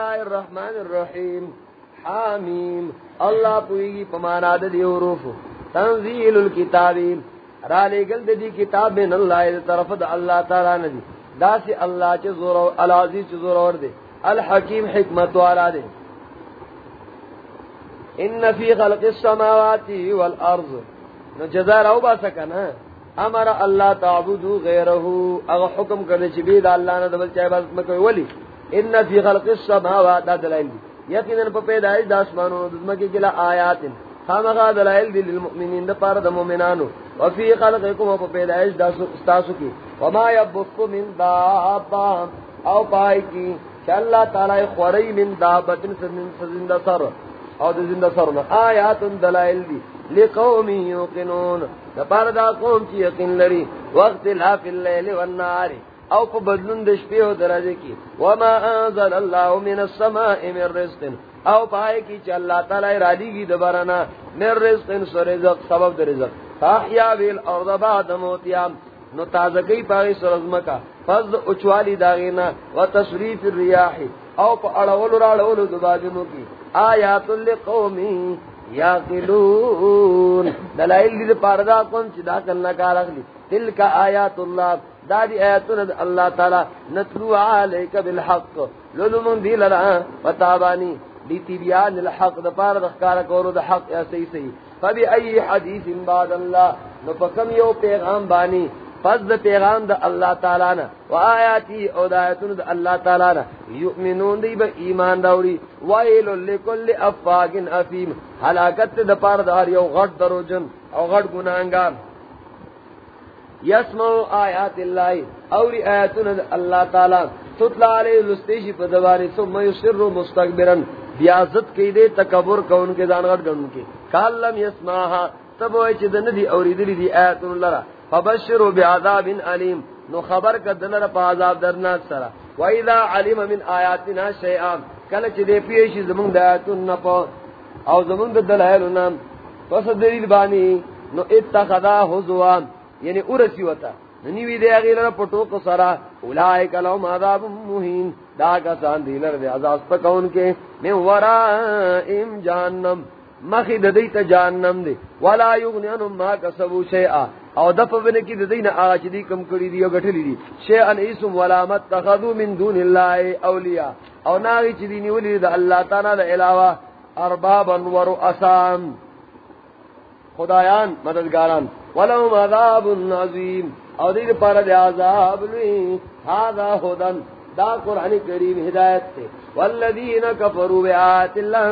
الله الرحمن الرحیم حامیم اللہ پوئی پمانا دی حروف تنزیل الكتاب را لگل دی کتاب من اللہ دی طرف دا اللہ تعالی ندی دا سی اللہ چی زور العزیز چی زور اور دے الحکیم حکمت والا دے ان فی خلق السماوات والارض نو جزا راو با سکنا امر اللہ تعبدو غیرہو اگر حکم کرنے چی بید اللہ نا دبل چاہے بات مکوی ولی ان فی خلق السماوات دا دلائل دی. یقینا په پیدایش د اسمانو د زمکه کلا آیات خامغا دلائل دی للمؤمنین د پاره د مؤمنانو او فی خلقکم په پیدایش د استاسو کی. وما یبث من دابا او پای کی چې الله تعالی خوري من دابتن من زنده سر. او د زنده سر نه آیات دلائل دی. لقوم یوقنون. د پاره دا قوم چې یقین لري وقت لا فی الليل والنهار او په بدلون د شپې او درجه کې. وما انزل الله من السماء من رزق. او پای کی چې الله تعالی را دیږي د بارنا من رزق سر رزق، سبب د رزق. احیا بیل ارض بعد موتیا نو تازه کی پای سر ازمکا فز اوچوالی داغینا و تصریف الرياح. او په اړول راړول د باجنو کی آیات لقوم یاقلون. دلائل دې پاردا کوم چې دا کله کار اخلي. تلک آیات الله. دادی ایتون اللہ تعالی، نتلو علیک بالحق. لولو من دی لرا وطابانی لیتی بیان الحق، دا پار دخکار کورو دا حق، یا سی سی. فبی ای حدیث بعد اللہ. نفکم یو پیغام بانی. فز دا پیغام دا اللہ تعالی نا و آیاتی او دا آیتون دا اللہ تعالی نا یؤمنون دی با ایمان داوری. ویلو لکل افاقن افیم. حلاکت دا پار دا یو غٹ درو جن، او غٹ گناہنگار یسمو آیات اللہ اوری آیاتون اللہ تعالی تطلع علیہ لستیشی پا دواری ثم یسر مستقبرن بیازت کی دے تکبر کون کے دانغٹ گن کے کاللم یسماہا تب ہوئے چی دن دی اوری دلی دی آیاتون لرا فبشرو بعذاب علیم نو خبر کا دلر پا عذاب درناک سرا و وَإِذَا عَلِمَ مِنْ آیاتنا شیئا کل چی دے پیشی زمان دا آیاتون نپا او زمان دا دلائلونا فصدریل بانی نو اتخذا حضوان یعنی ارسی وتا ننیوی دے غیر پٹو کو سرا اولائک لهم عذاب مہین. دا کا سان دیلر دے عذاب پکون کے. میں ورا ام جہنم مخید دیت جہنم دے. ولا یغنی ما کسبوا شیئا. او دف بن کی دین آج دی کم کری دی او گٹھلی دی. شیئا اسم ولا متخذوا من دون اللہ اولیاء. او ناغی چی دینی ولی دا اللہ تعالی دا علاوہ. اربابا ورؤسان خدایان، مددگاران. ولهم عذاب عظیم. اور دیر پر دے عذاب لئی هذا هدن دا قرآن کریم ہدایت تے والذین کفروا بآیات اللہ.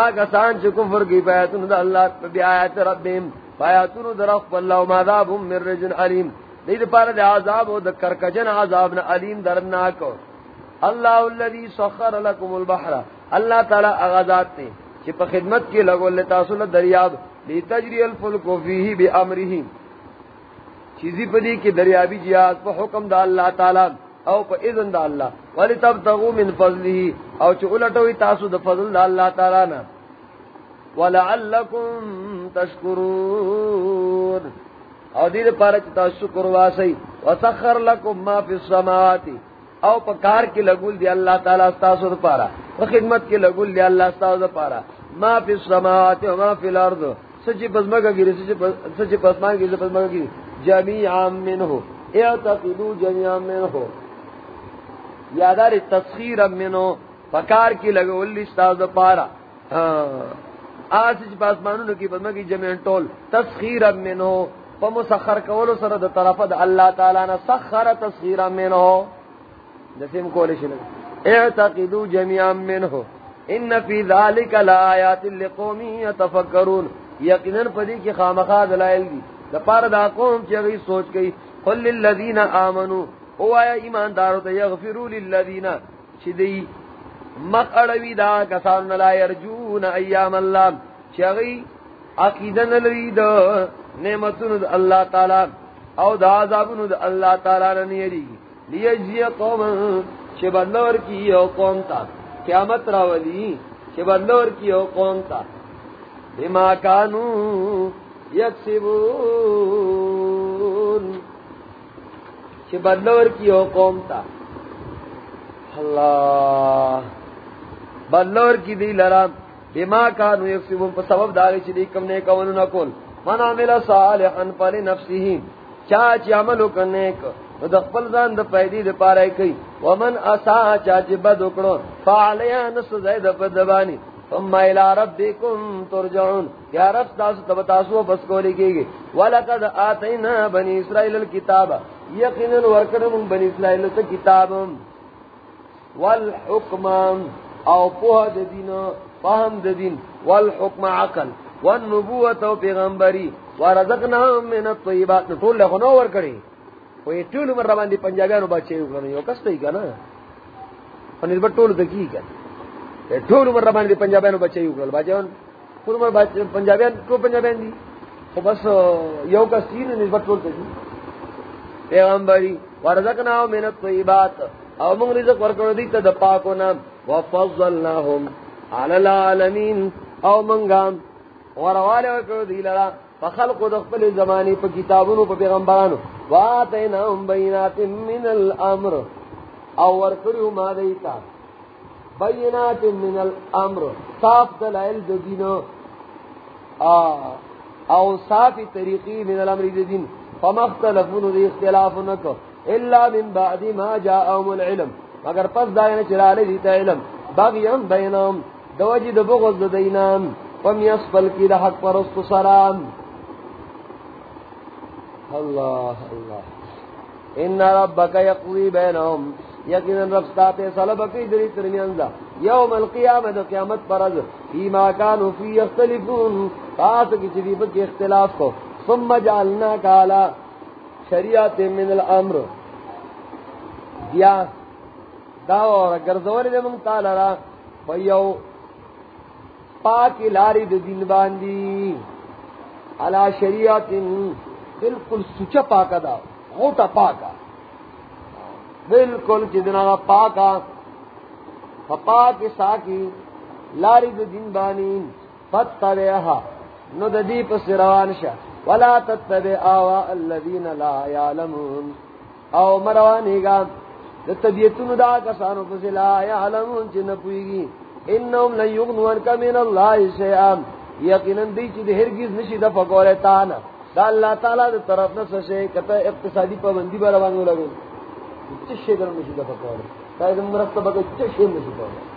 آگا سان چو کفر کی پیاتون دا اللہ بآیات ربیم. پیاتون دا رخ واللہم عذاب من رجن علیم. دیر پر دے عذاب دا کرکجن عذاب علیم درناکو اللہ الذي سخر لكم البحر. اللہ تعالی اغازات تے چی پا خدمت کی لگو اللہ تاصل دریاب لی تجری الفلک فیہی بی امرہی چیزی پدی کی دریابی جیاز پا حکم دا اللہ تعالی او پا اذن دا اللہ. ولی تب تغو من فضلی او چو علٹوی تاسو دا فضل دا اللہ تعالی نا. ولعلکم تشکرون. او دید پارا چتا شکر واسی. وسخر لکم ما فی السماواتی او پا کار کی لگول دی اللہ تعالی استاسو دا پارا. و خدمت کی لگول دی اللہ استاسو دا پارا. ما فی السماوات و ما فی الارض سچی پسمگا گیری سچی پسمان گیری پسمگا گیری جمیعا من ہو اعتقدو جمیعا من ہو یادار تسخیر من ہو پکار کی لگو اللہ استاز پارا۔ ہاں۔ آج سچی پسمانو کی پسمگا گیری جمیعا ٹول۔ تسخیر من ہو پمسخر کولو سر دا طرف دا اللہ تعالی نا سخر تسخیر من ہو جیسے ہم کولش لگو اعتقدو جمیعا من ہو ان فی ذالک لآیات لقومی یتفکرون۔ یقیناً پدی کی خامخا دلائل دی. دا پار دا قوم چی اگئی سوچ گئی قل للذین آمنو، او آیا ایماندارو تا یغفرو للذین، چی دی مقعدوی دا کسان لا یرجون ایام اللہ. چی اگئی عقیدن لری دا نعمتن دا اللہ تعالی، او دا عذابن دا اللہ تعالی نیری لیجزی قوم، چی بدلور کی او قوم تا. قیامت راولی، چی بدلور کی او قوم تا. بما كانوا يكسبون۔ چھ بدلور کی او قوم تا؟ اللہ۔ بلور کی دی لرام۔ بما کانو یکسبون پا سبب داغی چی دی کم نیک ونو نکول من عمل صالحا پلی نفسی چاچی عملو کن نیک۔ دخپل زان د پیدی د پاره کوي ومن اسا چا چې بد وکړو۔ فعلیا نس زید په دبانی ثم الى ربكم ترجعون. یا رب، تاسو تب تاسو بس کولی کیږي. ولقد اتینا بنی اسرائیل الكتاب. یقینا ورکړم بنی اسرائیل ته کتاب. والحکم او په د دین، فهم د دین. والحکم عقل. والنبوة او پیغمبري. ورزقناهم من الطيبات ټول له نو ورکړي. وې ټول مر باندې پنجابیانو بچي وکړو یو کس ته کنه په نسبت ټول د کی کنه ټول مر باندې پنجابیانو بچي وکړل باجان ټول مر پنجابیان ټول پنجابیان دي خو بس یو کس تین نسبت ټول ته پیغمبري ورزقنا من الطيبات۔ او موږ رزق ورکړو دي ته د پاکو نام وفضلناهم على العالمين۔ او منګام ورواله ورکړو دي لرا فخلق د خپل زماني په کتابونو، په پیغمبرانو۔ واتیناهم بینات من الامر او ورکړو ما دیتا بینات من الامر، صاف دلائل د دین. او صافی طریقی من الامر د دین. فمختلفون دی اختلافنک الا من بعد ما جاءهم العلم. مگر پس دائنه یعنی چراله دیتا علم. بغیم بینام دوجی د بغض د دینام. فم یسفل کی د حق پرست سلام اللہ اللہ. ان ربک یقضی بینہم یقینا رب ستا فیصلہ بکی دری درمیان دا یوم القیامت، قیامت پر از۔ فیما کانو فی یختلفون۔ خاص کی چیزی بکی اختلاف کو۔ ثم جعلنا کالا شریعت من الامر۔ دیا داو اور گرزوری دے منگتا لرا۔ فیو پاکی لاری دو دین باندی۔ علا شریعت، بالکل سچا پاکا دا، غوٹا پاکا۔ بالکل جدنا پاکا پاک ساکی، لاری دو دین بانین فتبعها نو دا دی پس روانشا ولا تتبع آواء الذین لا یعلمون۔ او مروانی گا، دا طبیعتون دا کسانو پس لا یعلمون چی نپویگی۔ انہم لن یغنون کا من اللہ شیعام یقینا دی چی دی ہرگیز نشی دا فکورے تانا۔ دا اللہ تعالی دے طرف نہ سشے کتا اقتصادی پابندی بارا بانگو لگو چشے در مشی دفع کولے تا ایدن مرتبہ کے چشے مشی کولے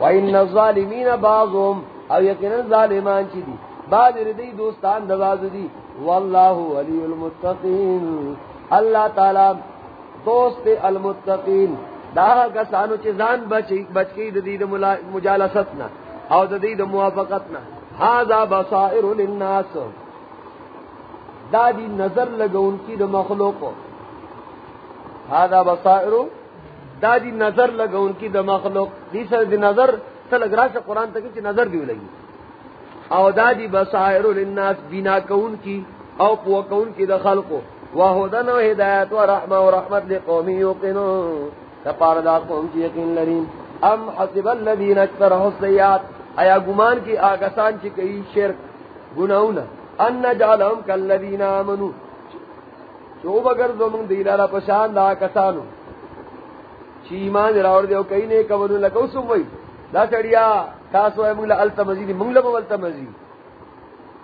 وَإِنَّ الظَّالِمِينَ بَعْضُهُمْ، او یقینا ظالمان چی دی۔ بعد ردی دوستان دواز دی۔ واللہ ولی المتقین اللہ تعالی دوست المتقین۔ دا کسانو چی زان بچ کی دی مجالستنا او دی موافقتنا۔ هذا بصائر للناس۔ دادی نظر لگا ان کی مخلوق ہادا بسائر دا دادی نظر لگا ان کی مخلوق دی سر دی نظر سے لگ رہا قرآن تک نظر بھی لگی. او دا دادی بسائر للناس بینا کون کی او پو کون کی دخل کو وہدن و ہدایت و رحمہ و رحمت لقومی یوقنون. تپار دا قوم کی یقین لرین. ام حسب الذین اکترہو سیاد ایا گمان کی آگسان چی کئی شرک؟ گناونا ان نجعلهم كالذين امنوا چو بگر زمن دیلارا پشان دا کسانو. چی ایمان راور دیو کئی نے کونو لکو سم وی دا چڑیا تاسو ہے منگلا علتا مزید منگلا مولتا مزید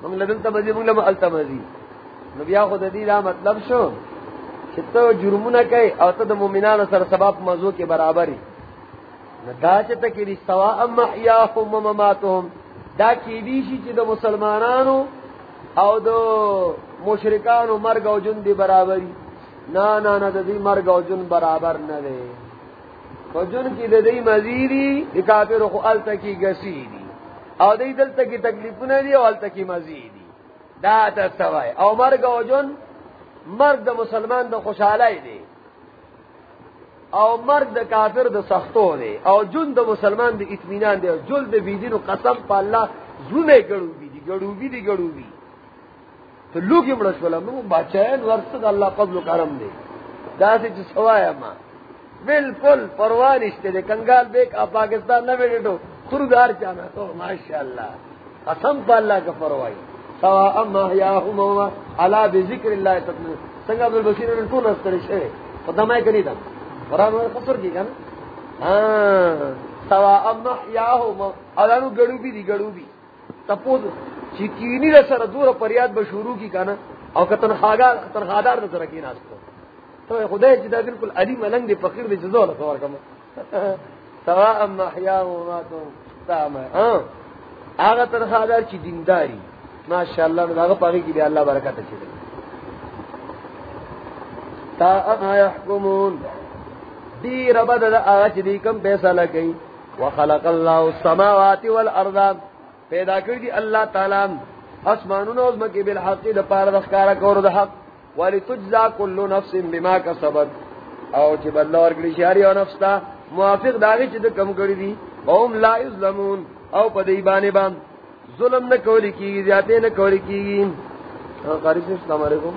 منگلا دلتا مزید منگلا مولتا مزید نبیا خود دی دا مطلب شو چھتا جرمونا کئی او تا دا مومنان سر سباب موضوع کے برابری. دا چتا کی دی سوا ام محیاهم و مماتهم. دا کی دیشی چی دا مسلمانانو او دو مشرکان و مرگ او جن دی برابری. نا نا نا دی مرگ او جن برابر نہ دے تو جن کی دی مزیدی، دی کافر خو علتا کی گسیدی. او دی دلتا کی تکلیف نہ دی او علتا کی مزیدی. دا تا سوائی او مرگ او جن، مرگ دا مسلمان دا خوشحالی دی. او مرگ دا کافر دا سختو دی. او جن دا مسلمان دا اتمینان دی. او جل دا بیدین و قسم پا اللہ زونے گڑو بی دی گڑو بی دی گڑو بی تو لوگ یہ بڑا شولا میں بچائن ورسد اللہ قبل و کرم دے۔ دا سے جو سوایا ماں بالکل پروان اشتے دے۔ کنگال بیک آپ پاکستان نہ بیٹھے تو خردار چانا تو، ماشاءاللہ۔ قسم پا اللہ کا پروائی سوا اما حیاہم وما علا بذکر اللہ تطمئن سنگا عبدالبشیر نے طول رستر شہر خدامائی کنی دا قرآن میں خسر کی کنا ہاں۔ سوا اما یا یاہو ادانو گڑو بھی دی گڑو بھی تپوز چکینی رسر دور پریاد بشورو کی کانا؟ او که تنخواگار تنخوادار نظر کی ناستو تو خدای جی جدا بالکل علی ملنگ دی فقیر دی جزو اللہ سوار کم سوا اما حیاہو ماتو ساما آغا تنخوادار چی دینداری. ماشاءاللہ آغا پاگی کی بی اللہ برکت چی دی. تا اما یحکمون. دی ربد دا آغا چی دی کم پیسہ لگئی. وخلق اللہ السماوات والارض. پیدا کر دی اللہ تعالی اسمانون و ازمکی بالحق دا پار دخکارا کور دا حق. ولی تجزا کلو نفس بما کسبت. او چی بدلا ورکلی شاری و نفس تا موافق داغی چی دا کم کر دی وهم لا ازلمون او پا دیبانی بان ظلم نکولی کی گی زیادے نکولی کی گی قاری سے السلام علیکم.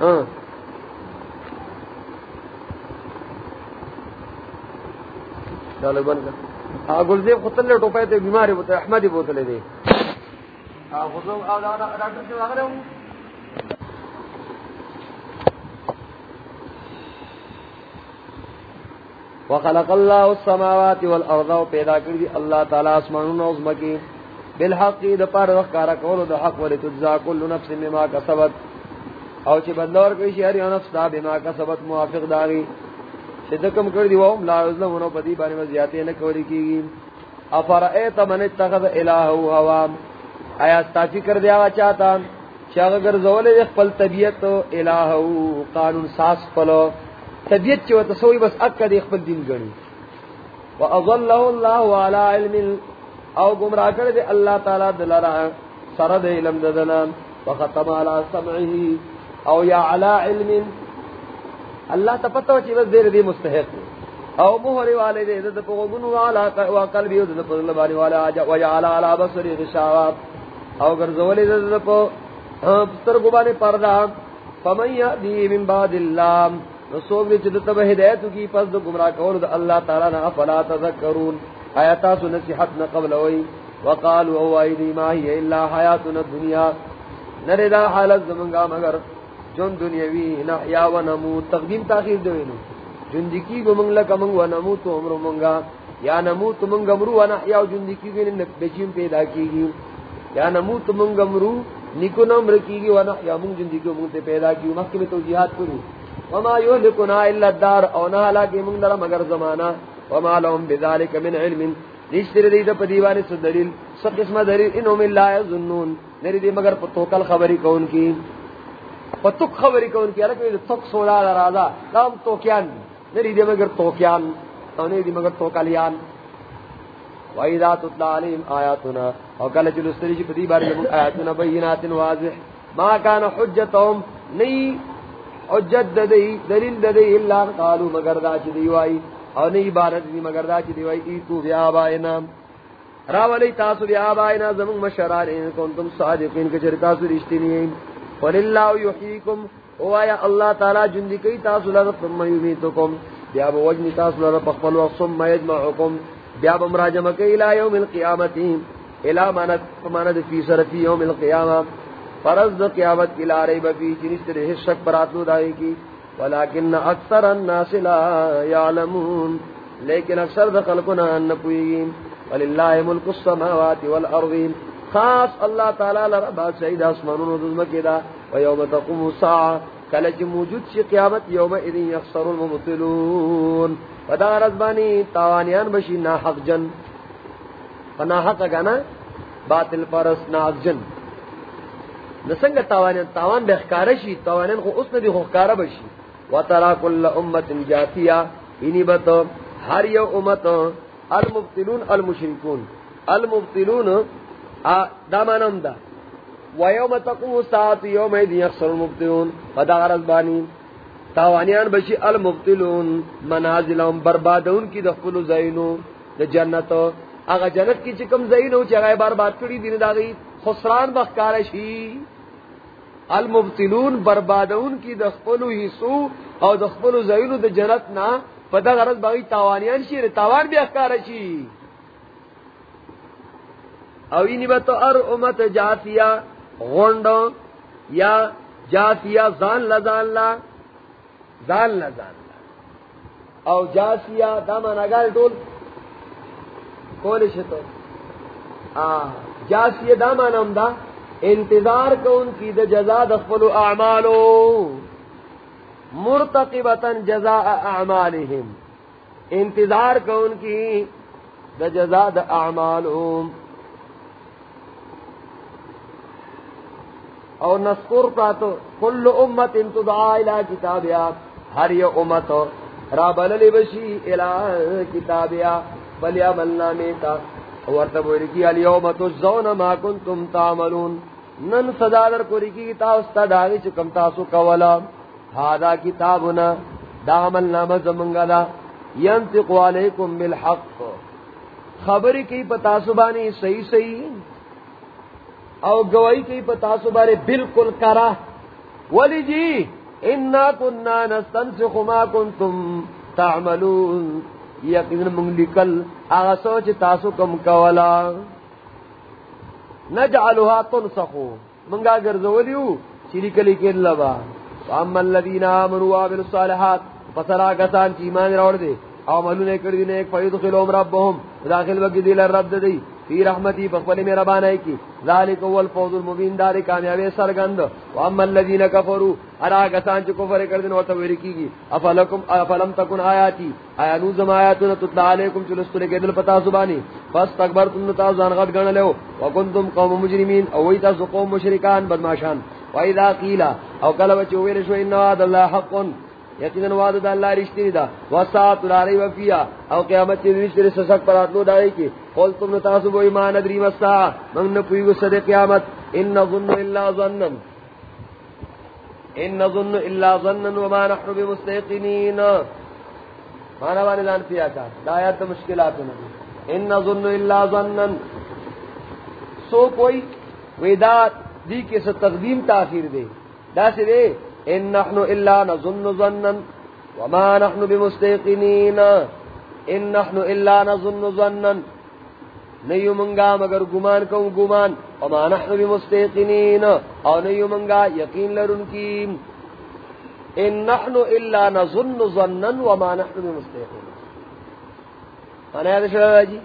ہاں چلو بن کر گلزیب خطل لے ٹوپائے تھے بیماری بوتل احمدی بوتلے دے۔ وخلق الله السماوات والارض پیدا کړی الله تعالی اسمانونو او زمکی بالحق د پر وقار کول د حق ول تجزا كل نفس بما كسبت او چې بدلور کوي شهر یو نفس دا بما كسبت موافق داری داغي دکم کر دی وهم لا یظلمون بدی بانی مزیاتی نہ کوری کی افرائیت من اتخذ الہ هوا آیا استافی کر دیا چاہتا۔ شاگ اگر زول خپل طبیعت الہ قانون ساس پلو۔ طبیعت چو تسوی بس اکا دی خپل دین گنی۔ واضلہ اللہ علی علم او گمراہ کر دے اللہ تعالی دلرا سرد علم ددنا۔ وختم علی سمعه او یا علی علم اللہ تا پتہ چی بس دیر دی مستحق. او مہر والے دے، دد پغن والا و قلبی دد پغن والا والا و جعل على بصری غشاوات. او گر زولی دد پ پتر ہاں، گبانے پردہ. فمن یادی من بعد اللہ رسول دی چدت تب ہدایت کی پس دو گمراہ کور اللہ تعالی نا فلا تذکرون. آیاتا سو نصیحت قبل وی وقالوا او ایدی ما ہی الا حیاتنا الدنیا. نردا حالت زمنگا مگر جن دنیاوی نحیا و نموت تقدیم تاخیر دوینو جندگی گو منگ لکا منگ و نموت و عمر منگا. یا نموت منگ امرو و نحیا و جندگی گو نک بچیم پیدا کی گی یا نموت منگ امرو نکو نمر کی گی و نحیا منگ جندگی و منگ پیدا کی مخی میں توجیحات کرو. وما یهلکنا الا الدار. او نہ ہلاکی منگ در مگر زمانہ. وما لهم بذلك من علم. نشتر دی دا پدیوانی سو دلیل. سو قسم دلیل. انہم اللہ یظنون. نری دی مگر پتوکل خبری کون کی. پتک خبری کون کیا؟ کی الگ تک سولا رازا. نام توکیان. نری دی مگر توکیان. او نری دی مگر توکلیان وَإِذَا تُتْلَى عَلَيْهِمْ آيَاتُنَا او کله چې لستری چې جی پدی باندې موږ آیاتونه بینات واضح. ما كان حجتهم نی حجت ددی دلیل ددی الا قالوا مگر دا چې دی وای او نی عبارت دی مگر دا چې دی وای ای تو بیا باینا راولی تاسو بیا باینا زمون مشران ان کنتم صادقین کہ چرتا سو رښتینی وللہ یحییکم او آیا اللہ تعالی جندی کئی تاسو لغا ثم یمیتکم. بیا با وجنی تاسو لغا پخبل وقت ثم یجمعکم. بیا با مراجمہ کئی الى یوم القیامتی الى ماند فی صرفی یوم القیامت فرز دا قیامت کی لارے بفی چنیست رہ شک پر دائی کی. ولیکن اکثر الناس لا یعلمون. لیکن اکثر دا خلقنا انپوئیگیم وللہ ملک السماوات والارضین خاص اللہ تعالی لربا سید اسمانون و ذمکی دا و یوم تقوم ساعة کلچ موجود شی قیامت یوم اذن یخسر المبطلون و دا رزبانی تاوانیان بشی نا حق جن۔ فنا حق گانا باطل پرس نا حق جن۔ نسنگ تاوانیان، تاوان بے اخکارشی تاوانیان خو اس ندی خو اخکار بشی۔ و ترا کل امت جاتیا اینی بتا ہر یو امت المبتلون المشرکون۔ المبتلون دا مانم دا. ویوم تقو ساعت یوم ایدی یخسر المبتلون فدا غرز بانی. تاوانیان بشی المبتلون منازلهم بربادون کی دخلو زینو دا جنت اگا جنت کی چکم زینو چی اگا برباد کری دین دا غی. خسران بخکارشی المبتلون بربادون کی دخلو حصو او دخلو زینو دا جنت نا. فدا غرز باقی تاوانیان شیر تاوان بھی اخکارشی. او اینی با تو ار امت جاتیا غنڈ یا جاسیا زان لزان لا، زان لزان لا۔ او جاسیا داما نگار ٹول کولی شتو۔ جاسیا داما نام دا انتظار کو ان کی دا جزا دخل اعمالو۔ مرتقبتا جزا اعمالهم انتظار کو ان کی دا جزا دا اعمالو اور نسکور کا تو کل امت انتظا الى کتابیات ہر یہ امت رابل بشی الى کتابیات بلیا ملنا میتا ورتب ورکی الیوم تجزون ما کنتم تعملون۔ نن صدا در کو رکی کی تاستا داغی چکم تاسو کولا۔ هادا کتابنا، دا عملنا مزمنگا دا۔ ینتق علیکم بالحق۔ خبری کی پتاسو بانی صحیح صحیح۔ او گواہی کی پتا سو بارے بالکل کرا۔ ولی جی انا کننا نستنسخ ما کنتم تعملون۔ یقین منگ لکل آغا سوچ تاسو کم کولا۔ نجعلها تنسخو۔ منگا گرزولیو چیلی کلی کے لبا۔ فاما الذین آمنوا وعملوا الصالحات فسرا کسان چیمان روڑ دے او ملو نے کردی نے ایک فیدخلهم ربهم، داخل وقی دیل رب دے۔ دی فی رحمتی بخبل میں ربان کی ذالک هو الفوز المبین دار کامیابی سرگند و اما الذین کفروا ارا گسان چ کفر کر دین ورتہ کی افلکم افلم تکن آیاتی آیا نو زم آیاتنا تتلا علیکم چلستر کے دل پتا زبانی بس تکبرتم تا زان غد گن لو وکنتم قوم مجرمین او ایتا قوم مشرکان بدماشان و اذا قیل او کلو چویر شو ان وعد الله حق یقینا وعد د الله رښتینی دا وسات لاری وفیا او قیامت دې رښتینی سسک پر اتلو دای کی قول تم تاسو بو ایمان ادری مسا من نه پویګو سره قیامت. ان ظن الا ظن. ان ظن الا ظن وما نحن بمستيقنين. مانا باندې ځان پیا تا دا آیات مشکلات نه ان ظن الا ظن. سو کوئی ودا دی کے سے تقدیم تاخیر دے. دا سے دے ان نحن الا نظن ظنا وما نحن بمستيقنين. ان نحن الا نظن ظنا. نہیں منگا مگر گمان کو گمان. وما نحن بمستيقنين. او نہیں منگا یقین لرن کی ان نحن الا نظن ظنا وما نحن بمستيقنين. انا هذا شو جی.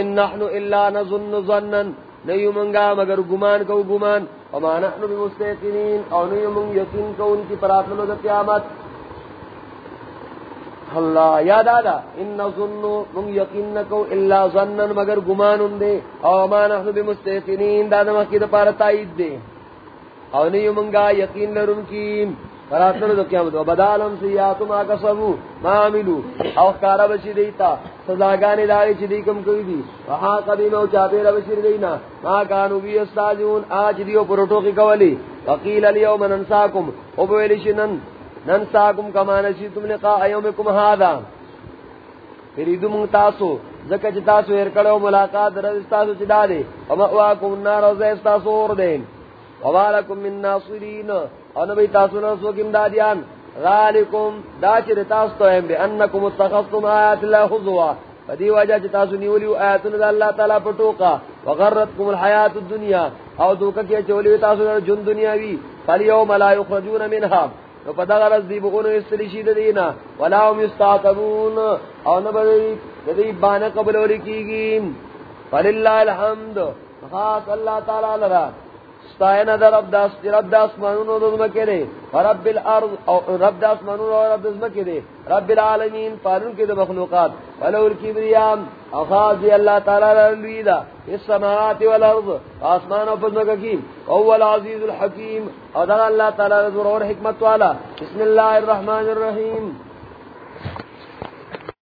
ان نحن الا نظن ظنا. نہیں منگا مگر گمان کو گمان، وما نحن بمستيقنين، او نو يمون يقين کو ان کی پراتلو دا قیامت۔ اللہ یاد آدا ان نظن من یقین کو الا ظنن مگر گمان دے۔ او ما نحن بمستيقنين دا دم کی دا پار دے۔ او نو يمون گا یقین لرن کی۔ فراتلو دا قیامت و بدالم سیاتو ما کسبو، ما عملو. او خارا بشی دیتا. سزاگانی داری چی دی کم کوئی دی. وہاں قدیم او چاپی ربشیر دینا. ما کانو بی استاجون آج دیو پروٹو کی کولی. وقیل الیوم ننساکم. او بویلشی نن ننساکم کما نشی تم لقاء یومکم هادا فریدو منگ تاسو. زکا چی تاسو ارکڑو ملاقات رز تاسو چی دا دے ومأواکم النار او زیف تاسو اور دین. ومالکم من ناصرین. او نبی تاسو ناسو کم دادیان ذالکم دا چر تاسو تو ایم بی انکم اتخذتم آیات اللہ حضوا. فدی وجہ چ تاسو نیولی آیاتن دا اللہ تعالی پٹوکا وغرتکم الحیات الدنیا. او دوکا کی چولی تاسو جن دنیاوی. فالیوم لا یخرجون منها. نو پدا غرض دی بغونو استلیشی دینا ولا هم یستعتبون او نبدی دی بانا قبل ولی کیگیم فللہ الحمد. خاص اللہ تعالی لرا. ستاینا در رب داس رب داس مانون و دزم کرے رب الارض او رب داس مانون و رب دزم کرے رب العالمین فارن کے مخلوقات. ولو الکبریام اخاذ اللہ تعالی الویدا السماوات والارض. آسمان و پزم کی او العزیز الحکیم. او دا اللہ تعالی ذو اور حکمت والا. بسم اللہ الرحمن الرحیم.